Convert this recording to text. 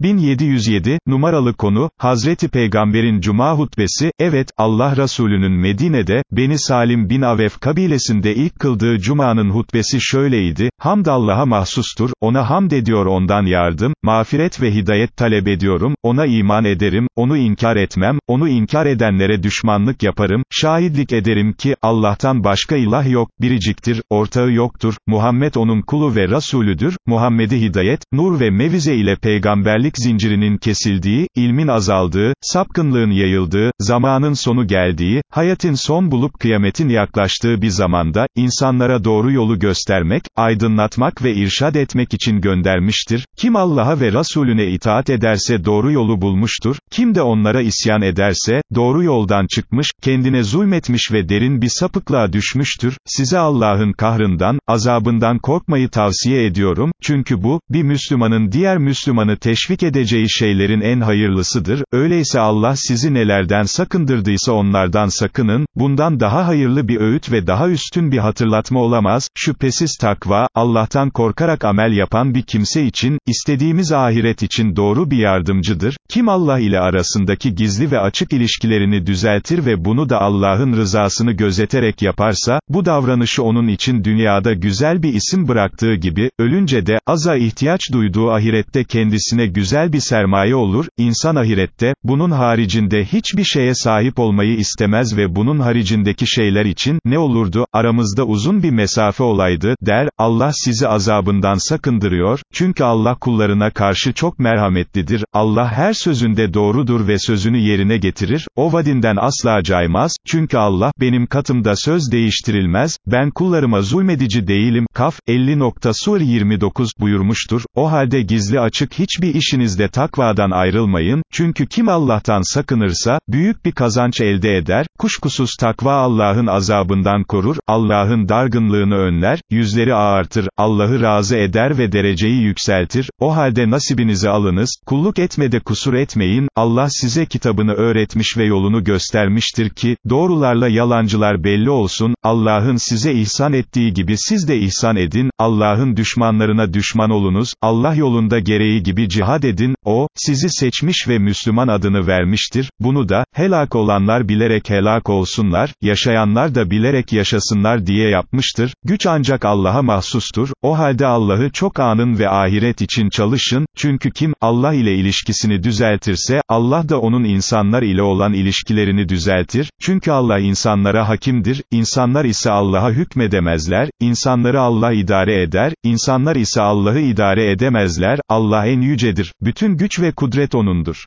1707, numaralı konu, Hazreti Peygamber'in Cuma hutbesi, evet, Allah Resulü'nün Medine'de, Beni Salim bin Avef kabilesinde ilk kıldığı Cuma'nın hutbesi şöyleydi, Hamd Allah'a mahsustur, ona hamd ediyor ondan yardım, mağfiret ve hidayet talep ediyorum, ona iman ederim, onu inkar etmem, onu inkar edenlere düşmanlık yaparım, şahitlik ederim ki, Allah'tan başka ilah yok, biriciktir, ortağı yoktur, Muhammed onun kulu ve Resulüdür, Muhammed'i hidayet, nur ve mevize ile peygamberlik bilgelik zincirinin kesildiği, ilmin azaldığı, sapkınlığın yayıldığı, zamanın sonu geldiği, hayatın son bulup kıyametin yaklaştığı bir zamanda, insanlara doğru yolu göstermek, aydınlatmak ve irşad etmek için göndermiştir. Kim Allah'a ve Resulüne itaat ederse doğru yolu bulmuştur, kim de onlara isyan ederse, doğru yoldan çıkmış, kendine zulmetmiş ve derin bir sapıklığa düşmüştür. Size Allah'ın kahrından, azabından korkmayı tavsiye ediyorum, çünkü bu, bir Müslümanın diğer Müslümanı teşvik edeceği şeylerin en hayırlısıdır, öyleyse Allah sizi nelerden sakındırdıysa onlardan sakının, bundan daha hayırlı bir öğüt ve daha üstün bir hatırlatma olamaz, şüphesiz takva, Allah'tan korkarak amel yapan bir kimse için, istediğimiz ahiret için doğru bir yardımcıdır, kim Allah ile arasındaki gizli ve açık ilişkilerini düzeltir ve bunu da Allah'ın rızasını gözeterek yaparsa, bu davranışı onun için dünyada güzel bir isim bıraktığı gibi, ölünce de, aza ihtiyaç duyduğu ahirette kendisine güzel bir sermaye olur, insan ahirette, bunun haricinde hiçbir şeye sahip olmayı istemez ve bunun haricindeki şeyler için, ne olurdu, aramızda uzun bir mesafe olaydı, der, Allah sizi azabından sakındırıyor, çünkü Allah kullarına karşı çok merhametlidir, Allah her sözünde doğrudur ve sözünü yerine getirir, o vadinden asla caymaz, çünkü Allah, benim katımda söz değiştirilmez, ben kullarıma zulmedici değilim, Kaf, 50. Sur 29 buyurmuştur, o halde gizli açık hiçbir işin işinizde takvadan ayrılmayın, çünkü kim Allah'tan sakınırsa, büyük bir kazanç elde eder, kuşkusuz takva Allah'ın azabından korur, Allah'ın dargınlığını önler, yüzleri ağartır, Allah'ı razı eder ve dereceyi yükseltir, o halde nasibinizi alınız, kulluk etmede kusur etmeyin, Allah size kitabını öğretmiş ve yolunu göstermiştir ki, doğrularla yalancılar belli olsun, Allah'ın size ihsan ettiği gibi siz de ihsan edin, Allah'ın düşmanlarına düşman olunuz, Allah yolunda gereği gibi cihad edin, O, sizi seçmiş ve Müslüman adını vermiştir, bunu da, helak olanlar bilerek helak olsunlar, yaşayanlar da bilerek yaşasınlar diye yapmıştır, güç ancak Allah'a mahsustur, o halde Allah'ı çok anın ve ahiret için çalışın, çünkü kim, Allah ile ilişkisini düzeltirse, Allah da onun insanlar ile olan ilişkilerini düzeltir, çünkü Allah insanlara hakimdir, insanlar ise Allah'a hükmedemezler, insanları Allah idare eder, insanlar ise Allah'ı idare edemezler, Allah en yücedir, bütün güç ve kudret O'nundur.